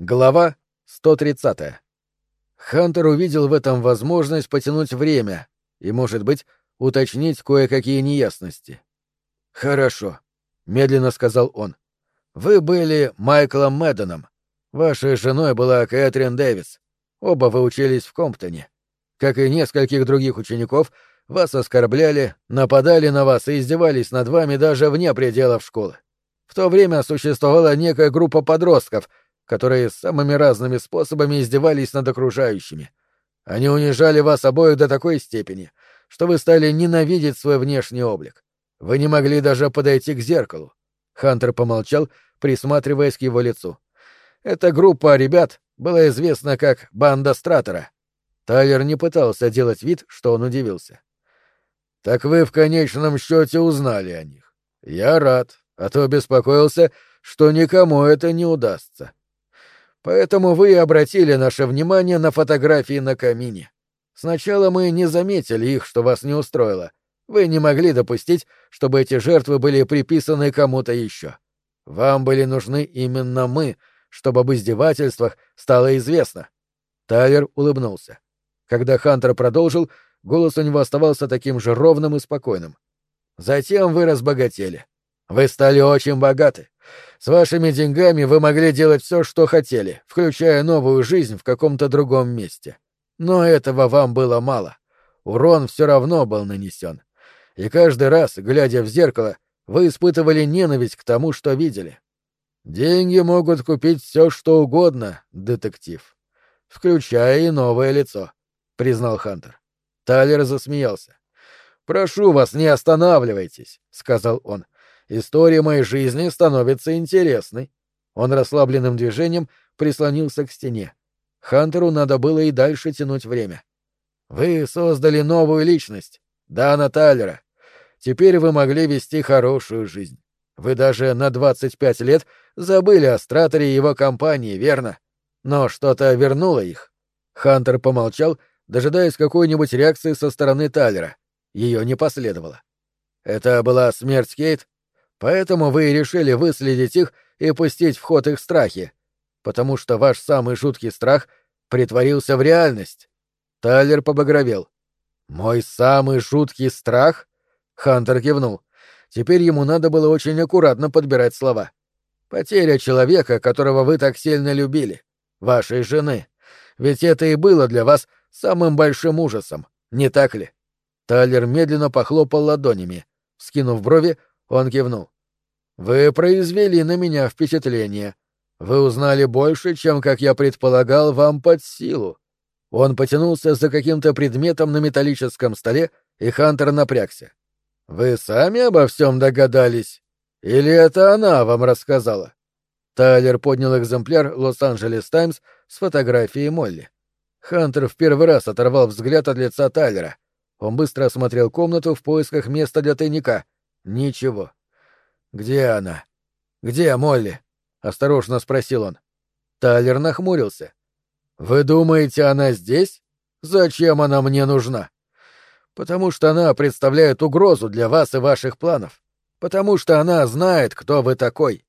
Глава 130. Хантер увидел в этом возможность потянуть время и, может быть, уточнить кое-какие неясности. «Хорошо», — медленно сказал он. «Вы были Майклом Мэдденом. Вашей женой была Кэтрин Дэвис. Оба вы учились в Комптоне. Как и нескольких других учеников, вас оскорбляли, нападали на вас и издевались над вами даже вне пределов школы. В то время существовала некая группа подростков, которые самыми разными способами издевались над окружающими. Они унижали вас обоих до такой степени, что вы стали ненавидеть свой внешний облик. Вы не могли даже подойти к зеркалу. Хантер помолчал, присматриваясь к его лицу. Эта группа ребят была известна как «Банда Стратора». Тайлер не пытался делать вид, что он удивился. «Так вы в конечном счете узнали о них. Я рад, а то беспокоился, что никому это не удастся. Поэтому вы и обратили наше внимание на фотографии на камине. Сначала мы не заметили их, что вас не устроило. Вы не могли допустить, чтобы эти жертвы были приписаны кому-то еще. Вам были нужны именно мы, чтобы об издевательствах стало известно. Тайлер улыбнулся. Когда Хантер продолжил, голос у него оставался таким же ровным и спокойным. Затем вы разбогатели. Вы стали очень богаты. С вашими деньгами вы могли делать все, что хотели, включая новую жизнь в каком-то другом месте. Но этого вам было мало. Урон все равно был нанесен. И каждый раз, глядя в зеркало, вы испытывали ненависть к тому, что видели. Деньги могут купить все, что угодно, детектив. Включая и новое лицо, — признал Хантер. Тайлер засмеялся. «Прошу вас, не останавливайтесь», — сказал он. История моей жизни становится интересной. Он расслабленным движением прислонился к стене. Хантеру надо было и дальше тянуть время. Вы создали новую личность, Дана Тайлера. Теперь вы могли вести хорошую жизнь. Вы даже на 25 лет забыли о Страторе и его компании, верно? Но что-то вернуло их. Хантер помолчал, дожидаясь какой-нибудь реакции со стороны Тайлера. Ее не последовало. Это была смерть Кейт? Поэтому вы и решили выследить их и пустить в ход их страхи, потому что ваш самый жуткий страх притворился в реальность. Тайлер побагровел. Мой самый жуткий страх? Хантер кивнул. Теперь ему надо было очень аккуратно подбирать слова. Потеря человека, которого вы так сильно любили, вашей жены. Ведь это и было для вас самым большим ужасом, не так ли? Тайлер медленно похлопал ладонями. Скинув брови, он кивнул. «Вы произвели на меня впечатление. Вы узнали больше, чем, как я предполагал, вам под силу». Он потянулся за каким-то предметом на металлическом столе, и Хантер напрягся. «Вы сами обо всем догадались? Или это она вам рассказала?» Тайлер поднял экземпляр «Лос-Анджелес Таймс» с фотографией Молли. Хантер в первый раз оторвал взгляд от лица Тайлера. Он быстро осмотрел комнату в поисках места для тайника. Ничего. «Где она? Где Молли?» — осторожно спросил он. Тайлер нахмурился. «Вы думаете, она здесь? Зачем она мне нужна?» «Потому что она представляет угрозу для вас и ваших планов. Потому что она знает, кто вы такой.